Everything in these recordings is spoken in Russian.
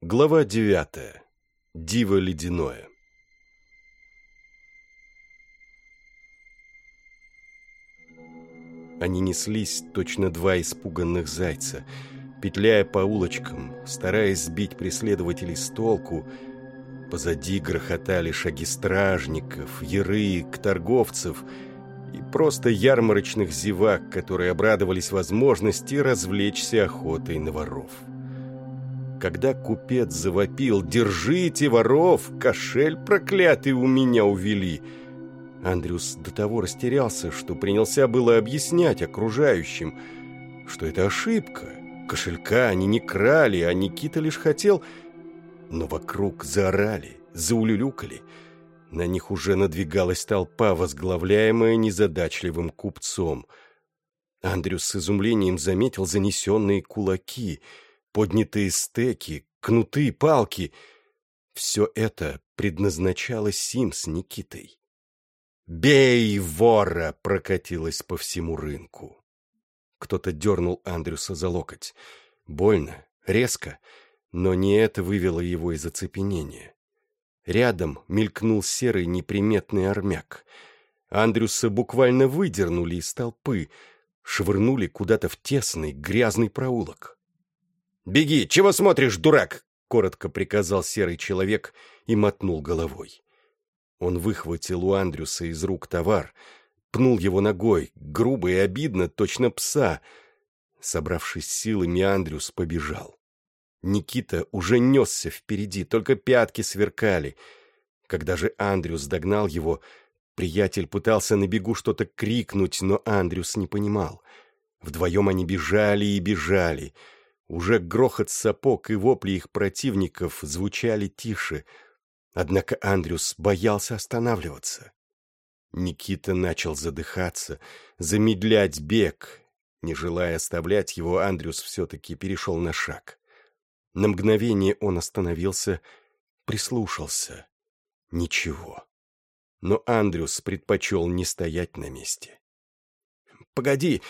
Глава девятая. Диво ледяное. Они неслись, точно два испуганных зайца, петляя по улочкам, стараясь сбить преследователей с толку. Позади грохотали шаги стражников, ярык, торговцев и просто ярмарочных зевак, которые обрадовались возможности развлечься охотой на воров. Когда купец завопил «Держите воров! Кошель проклятый у меня увели!» Андрюс до того растерялся, что принялся было объяснять окружающим, что это ошибка. Кошелька они не крали, а Никита лишь хотел... Но вокруг заорали, заулюлюкали. На них уже надвигалась толпа, возглавляемая незадачливым купцом. Андрюс с изумлением заметил занесенные кулаки, поднятые стеки, кнуты, палки. Все это предназначалось им с Никитой. «Бей вора!» прокатилось по всему рынку. Кто-то дернул Андрюса за локоть. Больно, резко, но не это вывело его из оцепенения. Рядом мелькнул серый неприметный армяк. Андрюса буквально выдернули из толпы, швырнули куда-то в тесный грязный проулок. «Беги! Чего смотришь, дурак?» — коротко приказал серый человек и мотнул головой. Он выхватил у Андрюса из рук товар, пнул его ногой, грубо и обидно, точно пса. Собравшись силами, Андрюс побежал. Никита уже несся впереди, только пятки сверкали. Когда же Андрюс догнал его, приятель пытался на бегу что-то крикнуть, но Андрюс не понимал. Вдвоем они бежали и бежали. Уже грохот сапог и вопли их противников звучали тише — Однако Андрюс боялся останавливаться. Никита начал задыхаться, замедлять бег. Не желая оставлять его, Андрюс все-таки перешел на шаг. На мгновение он остановился, прислушался. Ничего. Но Андрюс предпочел не стоять на месте. «Погоди,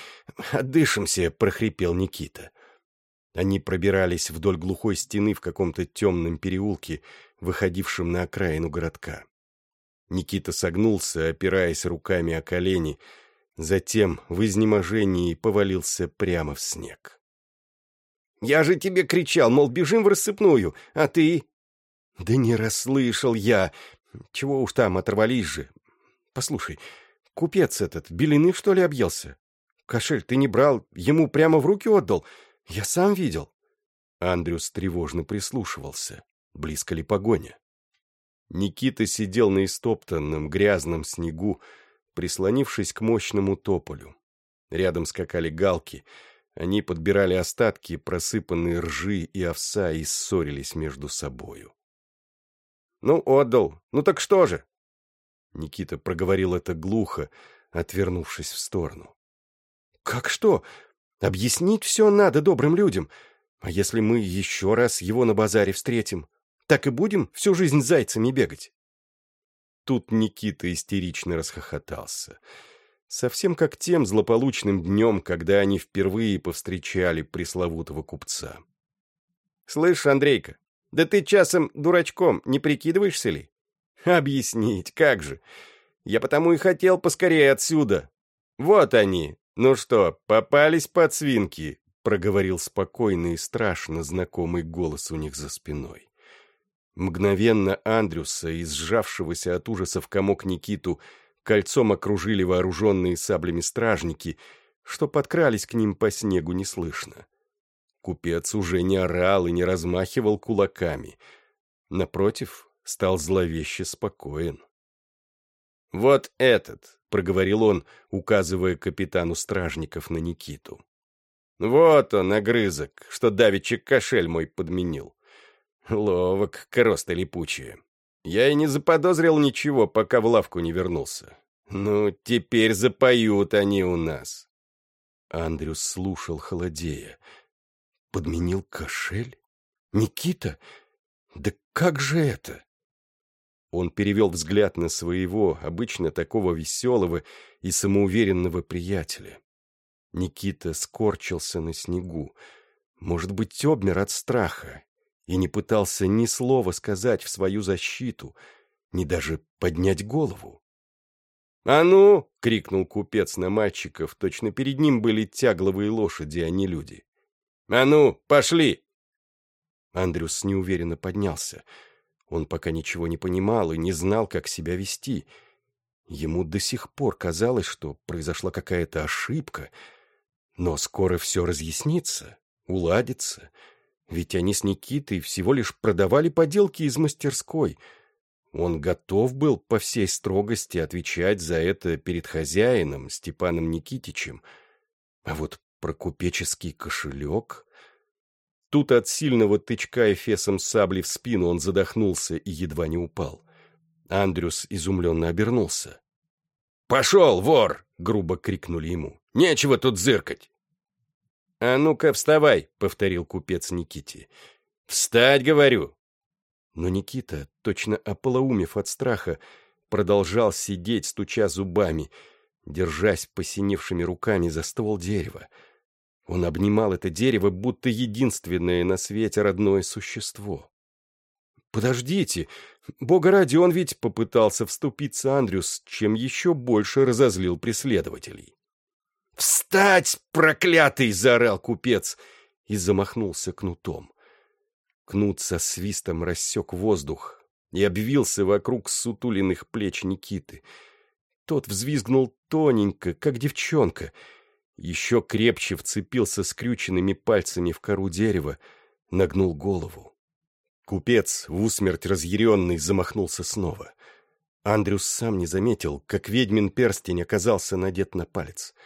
отдышимся», — прохрипел Никита. Они пробирались вдоль глухой стены в каком-то темном переулке, выходившим на окраину городка. Никита согнулся, опираясь руками о колени, затем в изнеможении повалился прямо в снег. «Я же тебе кричал, мол, бежим в рассыпную, а ты...» «Да не расслышал я. Чего уж там, оторвались же. Послушай, купец этот, белины, что ли, объелся? Кошель ты не брал, ему прямо в руки отдал. Я сам видел». Андрюс тревожно прислушивался. Близко ли погоня? Никита сидел на истоптанном грязном снегу, прислонившись к мощному тополю. Рядом скакали галки. Они подбирали остатки, просыпанные ржи и овса, и ссорились между собою. «Ну, отдал. Ну так что же?» Никита проговорил это глухо, отвернувшись в сторону. «Как что? Объяснить все надо добрым людям. А если мы еще раз его на базаре встретим? Так и будем всю жизнь зайцами бегать?» Тут Никита истерично расхохотался. Совсем как тем злополучным днем, когда они впервые повстречали пресловутого купца. «Слышь, Андрейка, да ты часом дурачком не прикидываешься ли?» «Объяснить, как же. Я потому и хотел поскорее отсюда. Вот они. Ну что, попались под свинки?» проговорил спокойный и страшно знакомый голос у них за спиной. Мгновенно Андрюса и сжавшегося от ужаса в комок Никиту кольцом окружили вооруженные саблями стражники, что подкрались к ним по снегу неслышно. Купец уже не орал и не размахивал кулаками. Напротив, стал зловеще спокоен. «Вот этот», — проговорил он, указывая капитану стражников на Никиту. «Вот он, огрызок, что давеча кошель мой подменил. Ловок, короста липучая. Я и не заподозрил ничего, пока в лавку не вернулся. Ну, теперь запоют они у нас. Андрюс слушал холодея. Подменил кошель? Никита? Да как же это? Он перевел взгляд на своего, обычно такого веселого и самоуверенного приятеля. Никита скорчился на снегу. Может быть, обмер от страха и не пытался ни слова сказать в свою защиту, ни даже поднять голову. «А ну!» — крикнул купец на мальчиков, точно перед ним были тягловые лошади, а не люди. «А ну, пошли!» Андрюс неуверенно поднялся. Он пока ничего не понимал и не знал, как себя вести. Ему до сих пор казалось, что произошла какая-то ошибка, но скоро все разъяснится, уладится, ведь они с Никитой всего лишь продавали поделки из мастерской. Он готов был по всей строгости отвечать за это перед хозяином, Степаном Никитичем. А вот про купеческий кошелек... Тут от сильного тычка эфесом сабли в спину он задохнулся и едва не упал. Андрюс изумленно обернулся. «Пошел, вор!» — грубо крикнули ему. «Нечего тут зыркать!» «А ну-ка, вставай!» — повторил купец Никите. «Встать, говорю!» Но Никита, точно ополоумев от страха, продолжал сидеть, стуча зубами, держась посиневшими руками за ствол дерева. Он обнимал это дерево, будто единственное на свете родное существо. «Подождите! Бога ради, он ведь попытался вступиться Андрюс, чем еще больше разозлил преследователей. «Встать, проклятый!» — заорал купец и замахнулся кнутом. Кнут со свистом рассек воздух и обвился вокруг сутулиных плеч Никиты. Тот взвизгнул тоненько, как девчонка, еще крепче вцепился скрюченными пальцами в кору дерева, нагнул голову. Купец, в усмерть разъяренный, замахнулся снова. Андрюс сам не заметил, как ведьмин перстень оказался надет на палец —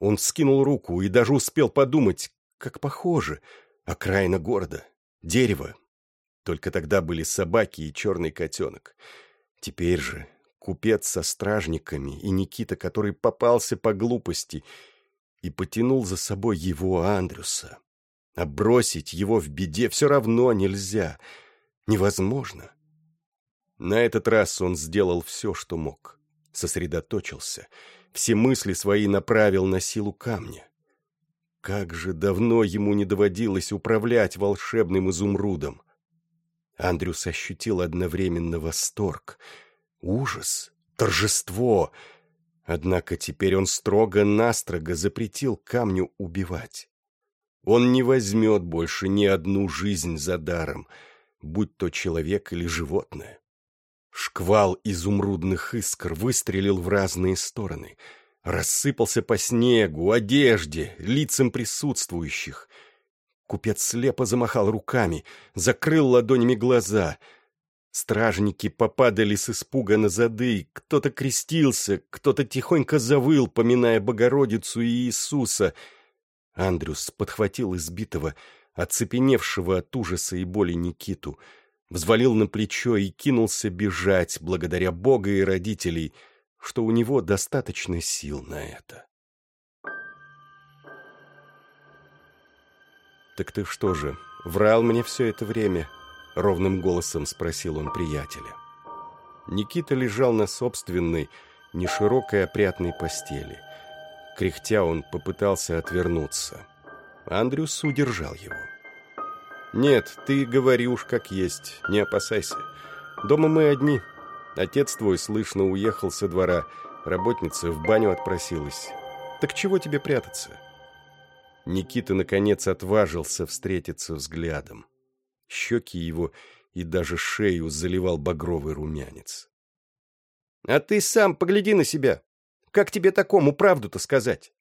он вскинул руку и даже успел подумать, как похоже, окраина города, дерево. Только тогда были собаки и черный котенок. Теперь же купец со стражниками и Никита, который попался по глупости и потянул за собой его Андрюса. А бросить его в беде все равно нельзя, невозможно. На этот раз он сделал все, что мог, сосредоточился — все мысли свои направил на силу камня. Как же давно ему не доводилось управлять волшебным изумрудом. Андрюс ощутил одновременно восторг, ужас, торжество. Однако теперь он строго-настрого запретил камню убивать. Он не возьмет больше ни одну жизнь за даром, будь то человек или животное. Шквал изумрудных искр выстрелил в разные стороны. Рассыпался по снегу, одежде, лицам присутствующих. Купец слепо замахал руками, закрыл ладонями глаза. Стражники попадали с испуга на зады, кто-то крестился, кто-то тихонько завыл, поминая Богородицу и Иисуса. Андрюс подхватил избитого, оцепеневшего от ужаса и боли Никиту — взвалил на плечо и кинулся бежать, благодаря Бога и родителей, что у него достаточно сил на это. «Так ты что же, врал мне все это время?» — ровным голосом спросил он приятеля. Никита лежал на собственной, неширокой опрятной постели. Кряхтя он попытался отвернуться. Андрюс удержал его. «Нет, ты говори уж как есть, не опасайся. Дома мы одни. Отец твой, слышно, уехал со двора, работница в баню отпросилась. Так чего тебе прятаться?» Никита, наконец, отважился встретиться взглядом. Щеки его и даже шею заливал багровый румянец. «А ты сам погляди на себя. Как тебе такому правду-то сказать?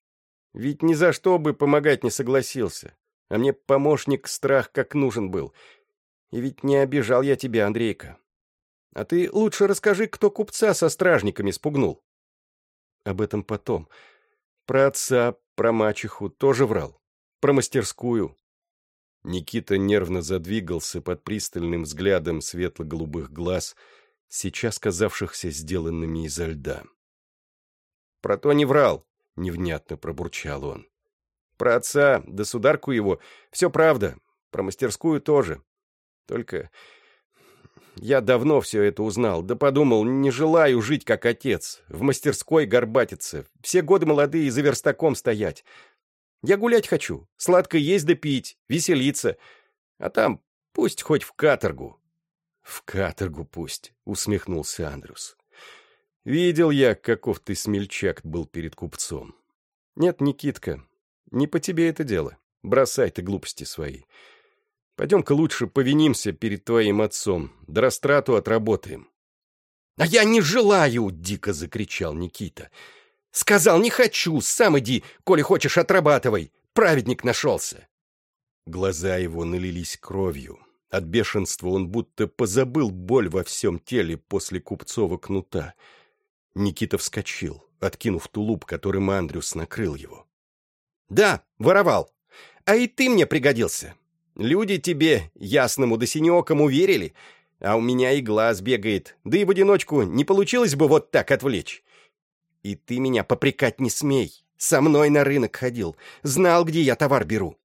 Ведь ни за что бы помогать не согласился. А мне помощник страх как нужен был. И ведь не обижал я тебя, Андрейка. А ты лучше расскажи, кто купца со стражниками спугнул. Об этом потом. Про отца, про мачеху тоже врал. Про мастерскую. Никита нервно задвигался под пристальным взглядом светло-голубых глаз, сейчас казавшихся сделанными изо льда. «Про то не врал», — невнятно пробурчал он. Про отца, да сударку его, все правда. Про мастерскую тоже. Только я давно все это узнал, да подумал, не желаю жить как отец, в мастерской горбатиться, все годы молодые за верстаком стоять. Я гулять хочу, сладко есть да пить, веселиться. А там Пусть хоть в каторгу. В каторгу пусть, усмехнулся Андрюс. Видел я, каков ты смельчак был перед купцом. Нет, Никитка, не по тебе это дело. Бросай ты глупости свои. Пойдем-ка лучше повинимся перед твоим отцом, да растрату отработаем. — А я не желаю! — дико закричал Никита. — Сказал, не хочу, сам иди, коли хочешь, отрабатывай. Праведник нашелся. Глаза его налились кровью. От бешенства он будто позабыл боль во всем теле после купцова кнута. Никита вскочил, откинув тулуп, которым Андрюс накрыл его. «Да, воровал. А и ты мне пригодился. Люди тебе, ясному да синеокому, верили, а у меня и глаз бегает, да и в одиночку не получилось бы вот так отвлечь. И ты меня попрекать не смей. Со мной на рынок ходил, знал, где я товар беру.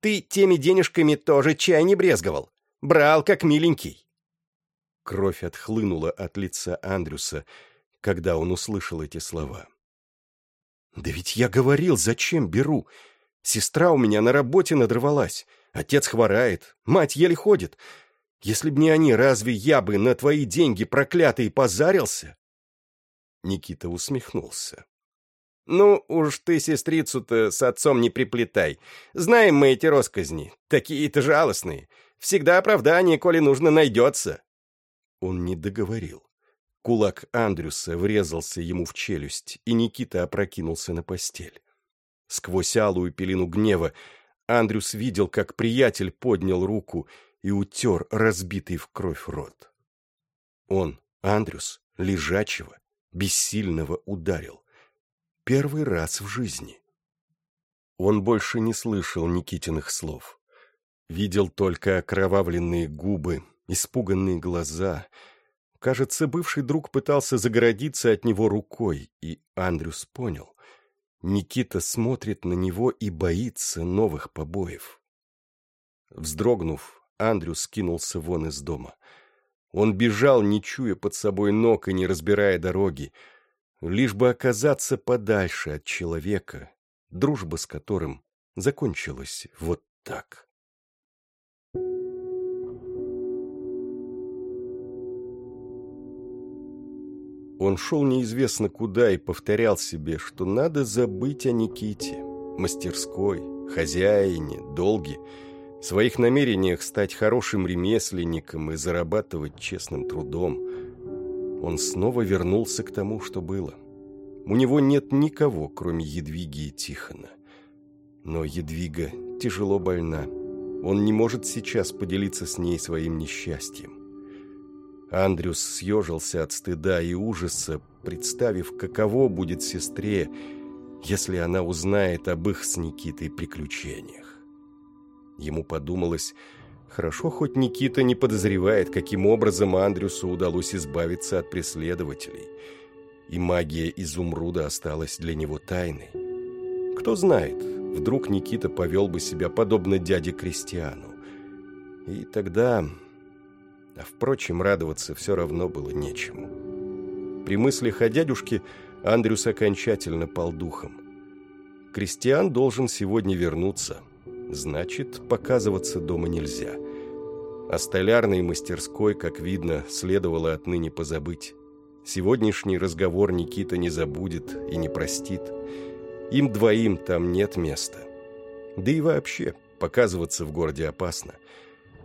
Ты теми денежками тоже чай не брезговал. Брал, как миленький. Кровь отхлынула от лица Андрюса, когда он услышал эти слова. «Да ведь я говорил, зачем беру. Сестра у меня на работе надрывалась. Отец хворает, мать еле ходит. Если б не они, разве я бы на твои деньги проклятые позарился?» Никита усмехнулся. «Ну, уж ты сестрицу-то с отцом не приплетай. Знаем мы эти росказни, такие-то жалостные. Всегда оправдание, коли нужно, найдется». Он не договорил. Кулак Андрюса врезался ему в челюсть, и Никита опрокинулся на постель. Сквозь алую пелену гнева Андрюс видел, как приятель поднял руку и утер разбитый в кровь рот. Он, Андрюс, лежачего, бессильного ударил. Первый раз в жизни. Он больше не слышал Никитиных слов. Видел только окровавленные губы, испуганные глаза. Кажется, бывший друг пытался загородиться от него рукой, и Андрюс понял. Никита смотрит на него и боится новых побоев. Вздрогнув, Андрю скинулся вон из дома. Он бежал, не чуя под собой ног и не разбирая дороги, лишь бы оказаться подальше от человека, дружба с которым закончилась вот так. Он шел неизвестно куда и повторял себе, что надо забыть о Никите, мастерской, хозяине, долге, своих намерениях стать хорошим ремесленником и зарабатывать честным трудом. Он снова вернулся к тому, что было. У него нет никого, кроме Едвиги и Тихона. Но Едвига тяжело больна. Он не может сейчас поделиться с ней своим несчастьем. Андрюс съежился от стыда и ужаса, представив, каково будет сестре, если она узнает об их с Никитой приключениях. Ему подумалось, хорошо хоть Никита не подозревает, каким образом Андрюсу удалось избавиться от преследователей, и магия изумруда осталась для него тайной. Кто знает, вдруг Никита повел бы себя подобно дяде Кристиану. И тогда а, впрочем, радоваться все равно было нечему. При мыслях о дядюшке Андрюс окончательно пал духом. Кристиан должен сегодня вернуться. Значит, показываться дома нельзя. О столярной мастерской, как видно, следовало отныне позабыть. Сегодняшний разговор Никита не забудет и не простит. Им двоим там нет места. Да и вообще, показываться в городе опасно –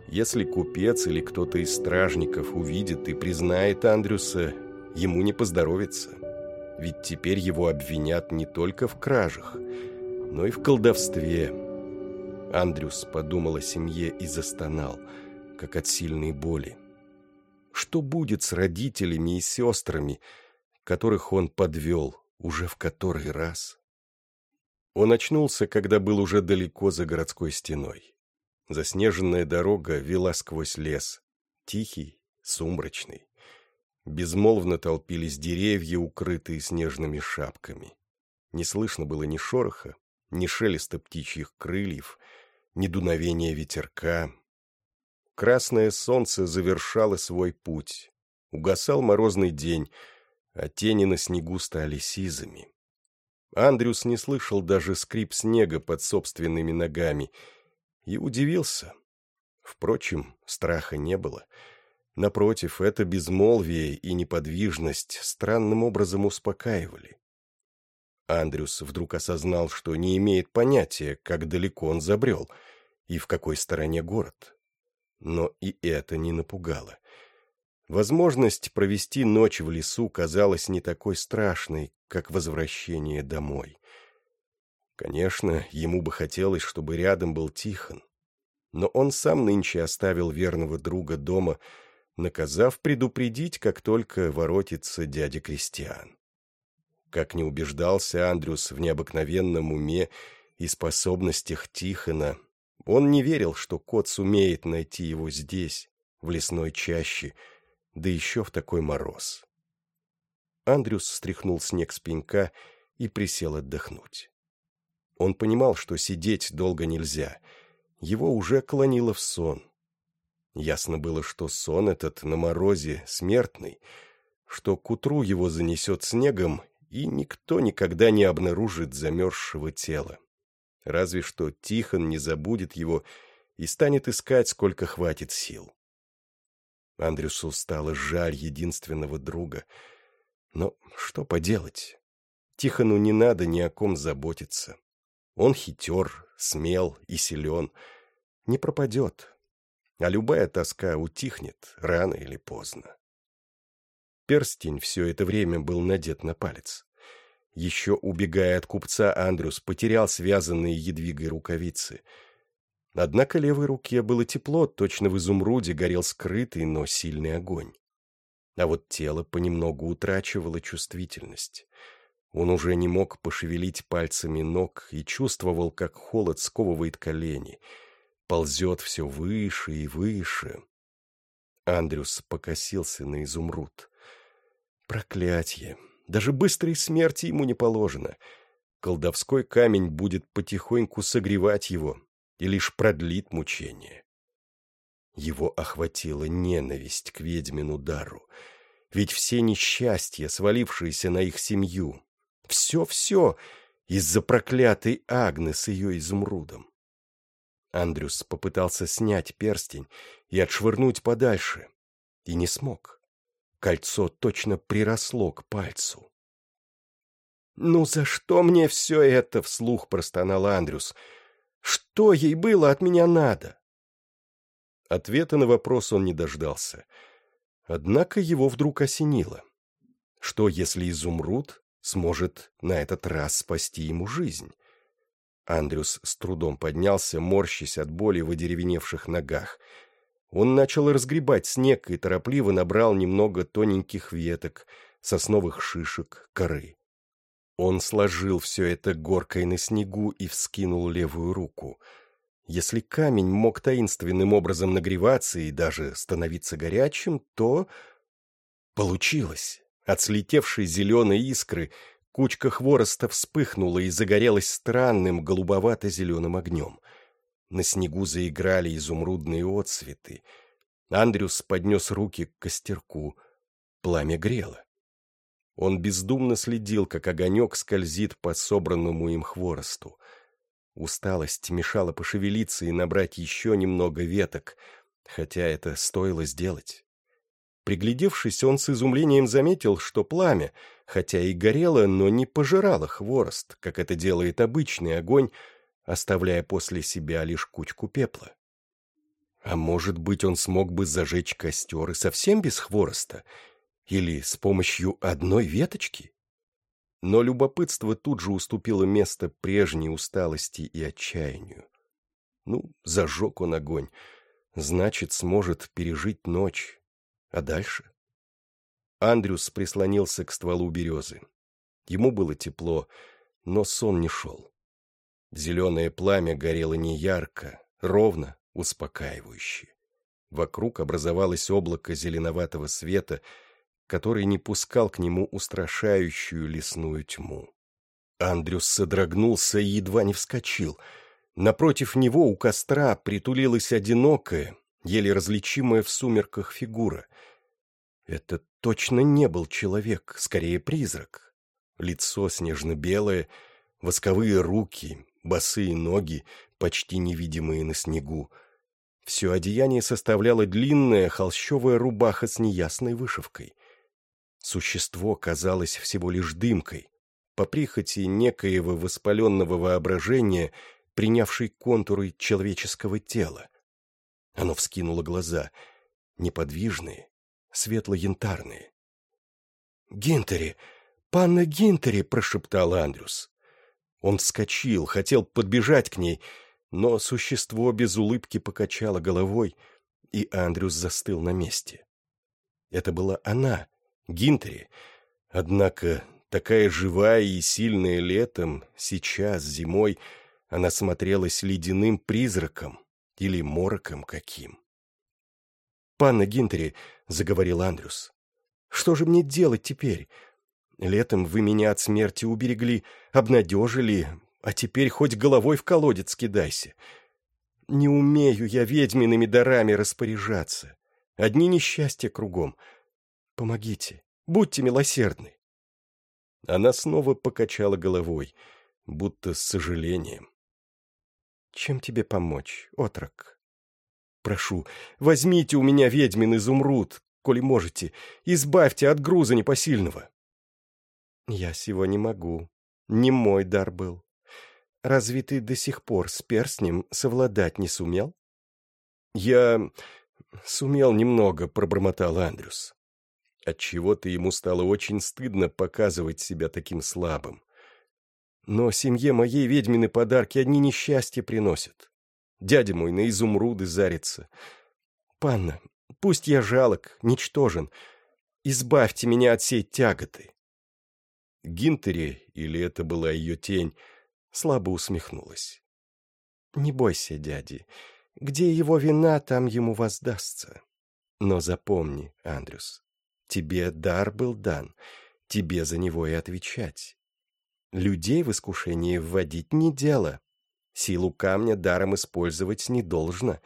если купец или кто-то из стражников увидит и признает Андрюса, ему не поздоровится. Ведь теперь его обвинят не только в кражах, но и в колдовстве. Андрюс подумал о семье и застонал, как от сильной боли. Что будет с родителями и сестрами, которых он подвел уже в который раз? Он очнулся, когда был уже далеко за городской стеной. Заснеженная дорога вела сквозь лес. Тихий, сумрачный. Безмолвно толпились деревья, укрытые снежными шапками. Не слышно было ни шороха, ни шелеста птичьих крыльев, ни дуновения ветерка. Красное солнце завершало свой путь. Угасал морозный день, а тени на снегу стали сизыми. Андрюс не слышал даже скрип снега под собственными ногами — и удивился. Впрочем, страха не было. Напротив, это безмолвие и неподвижность странным образом успокаивали. Андрюс вдруг осознал, что не имеет понятия, как далеко он забрел и в какой стороне город. Но и это не напугало. Возможность провести ночь в лесу казалась не такой страшной, как возвращение домой. Конечно, ему бы хотелось, чтобы рядом был Тихон. Но он сам нынче оставил верного друга дома, наказав предупредить, как только воротится дядя Кристиан. Как не убеждался Андрюс в необыкновенном уме и способностях Тихона, он не верил, что кот сумеет найти его здесь, в лесной чаще, да еще в такой мороз. Андрюс стряхнул снег с пенька и присел отдохнуть. Он понимал, что сидеть долго нельзя. Его уже клонило в сон. Ясно было, что сон этот на морозе смертный, что к утру его занесет снегом, и никто никогда не обнаружит замерзшего тела. Разве что Тихон не забудет его и станет искать, сколько хватит сил. Андрюсу стало жаль единственного друга. Но что поделать? Тихону не надо ни о ком заботиться. Он хитер, смел и силен. Не пропадет. А любая тоска утихнет рано или поздно. Перстень все это время был надет на палец. Еще убегая от купца, Андрюс потерял связанные едвигой рукавицы — Однако левой руке было тепло, точно в изумруде горел скрытый, но сильный огонь. А вот тело понемногу утрачивало чувствительность. Он уже не мог пошевелить пальцами ног и чувствовал, как холод сковывает колени, ползет все выше и выше. Андрюс покосился на изумруд. Проклятье! Даже быстрой смерти ему не положено. Колдовской камень будет потихоньку согревать его, и лишь продлит мучение. Его охватила ненависть к ведьмину дару, ведь все несчастья, свалившиеся на их семью, все-все из-за проклятой Агны с ее изумрудом. Андрюс попытался снять перстень и отшвырнуть подальше, и не смог. Кольцо точно приросло к пальцу. «Ну за что мне все это?» — вслух простонал Андрюс — что ей было от меня надо? Ответа на вопрос он не дождался. Однако его вдруг осенило. Что, если изумруд сможет на этот раз спасти ему жизнь? Андрюс с трудом поднялся, морщась от боли в одеревеневших ногах. Он начал разгребать снег и торопливо набрал немного тоненьких веток, сосновых шишек, коры. Он сложил все это горкой на снегу и вскинул левую руку. Если камень мог таинственным образом нагреваться и даже становиться горячим, то... Получилось. От слетевшей зеленой искры кучка хвороста вспыхнула и загорелась странным голубовато-зеленым огнем. На снегу заиграли изумрудные отцветы. Андрюс поднес руки к костерку. Пламя грело. Он бездумно следил, как огонек скользит по собранному им хворосту. Усталость мешала пошевелиться и набрать еще немного веток, хотя это стоило сделать. Приглядевшись, он с изумлением заметил, что пламя, хотя и горело, но не пожирало хворост, как это делает обычный огонь, оставляя после себя лишь кучку пепла. А может быть, он смог бы зажечь костер и совсем без хвороста, или с помощью одной веточки? Но любопытство тут же уступило место прежней усталости и отчаянию. Ну, зажег он огонь, значит, сможет пережить ночь. А дальше? Андрюс прислонился к стволу березы. Ему было тепло, но сон не шел. Зеленое пламя горело не ярко, ровно, успокаивающе. Вокруг образовалось облако зеленоватого света — который не пускал к нему устрашающую лесную тьму. Андрюс содрогнулся и едва не вскочил. Напротив него у костра притулилась одинокая, еле различимая в сумерках фигура. Это точно не был человек, скорее призрак. Лицо снежно-белое, восковые руки, босые ноги, почти невидимые на снегу. Все одеяние составляла длинная холщовая рубаха с неясной вышивкой. Существо казалось всего лишь дымкой, по прихоти некоего воспаленного воображения, принявшей контуры человеческого тела. Оно вскинуло глаза, неподвижные, светло-янтарные. «Гинтери! Панна Гинтери!» — прошептал Андрюс. Он вскочил, хотел подбежать к ней, но существо без улыбки покачало головой, и Андрюс застыл на месте. Это была она, Гинтери, однако такая живая и сильная летом, сейчас, зимой, она смотрелась ледяным призраком или мороком каким. «Панна Гинтери», — заговорил Андрюс, — «что же мне делать теперь? Летом вы меня от смерти уберегли, обнадежили, а теперь хоть головой в колодец кидайся. Не умею я ведьмиными дарами распоряжаться. Одни несчастья кругом. Помогите, будьте милосердны. Она снова покачала головой, будто с сожалением. Чем тебе помочь, отрок? Прошу, возьмите у меня ведьмин изумруд, коли можете, избавьте от груза непосильного. Я сего не могу. Не мой дар был. Разве ты до сих пор с перстнем совладать не сумел? Я сумел немного, пробормотал Андрюс. Отчего-то ему стало очень стыдно показывать себя таким слабым. Но семье моей ведьмины подарки одни несчастья приносят. Дядя мой на изумруды зарится. Панна, пусть я жалок, ничтожен, избавьте меня от сей тяготы. Гинтере, или это была ее тень, слабо усмехнулась. «Не бойся, дяди. Где его вина, там ему воздастся. Но запомни, Андрюс, тебе дар был дан, тебе за него и отвечать. Людей в искушение вводить не дело. Силу камня даром использовать не должно,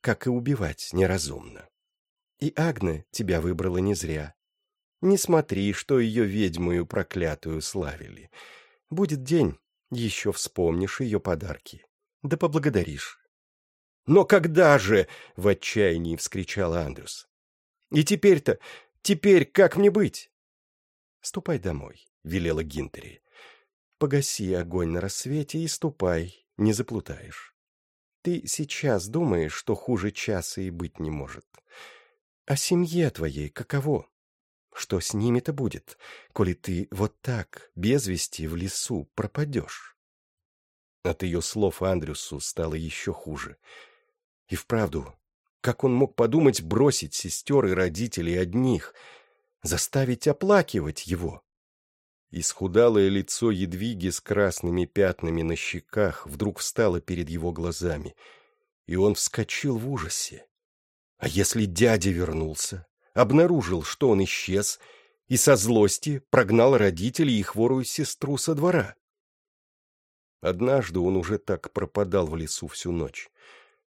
как и убивать неразумно. И Агне тебя выбрала не зря. Не смотри, что ее ведьмую проклятую славили. Будет день, еще вспомнишь ее подарки. Да поблагодаришь. «Но когда же?» — в отчаянии вскричал Андрюс. «И теперь-то, теперь как мне быть?» «Ступай домой», — велела Гинтери. «Погаси огонь на рассвете и ступай, не заплутаешь. Ты сейчас думаешь, что хуже часа и быть не может. А семье твоей каково? Что с ними-то будет, коли ты вот так, без вести, в лесу пропадешь? От ее слов Андрюсу стало еще хуже. И вправду, как он мог подумать бросить сестер и родителей одних, заставить оплакивать его? Исхудалое лицо Едвиги с красными пятнами на щеках вдруг встало перед его глазами, и он вскочил в ужасе. А если дядя вернулся? Обнаружил, что он исчез, и со злости прогнал родителей и хворую сестру со двора. Однажды он уже так пропадал в лесу всю ночь,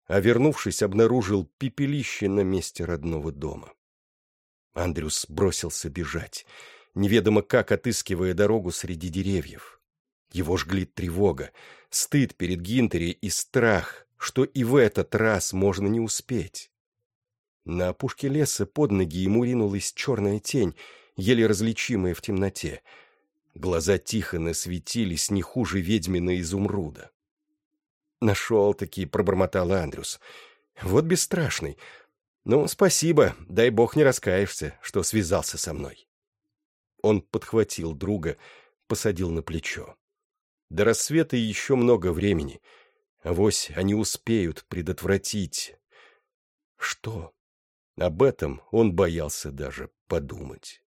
а вернувшись, обнаружил пепелище на месте родного дома. Андрюс бросился бежать, неведомо как отыскивая дорогу среди деревьев. Его жгли тревога, стыд перед Гинтери и страх, что и в этот раз можно не успеть. На опушке леса под ноги ему ринулась черная тень, еле различимая в темноте. Глаза Тихона светились не хуже ведьмина изумруда. «Нашел-таки», — пробормотал Андрюс. «Вот бесстрашный. Ну, спасибо, дай бог не раскаешься, что связался со мной». Он подхватил друга, посадил на плечо. До рассвета еще много времени. Авось они успеют предотвратить... Что? Об этом он боялся даже подумать.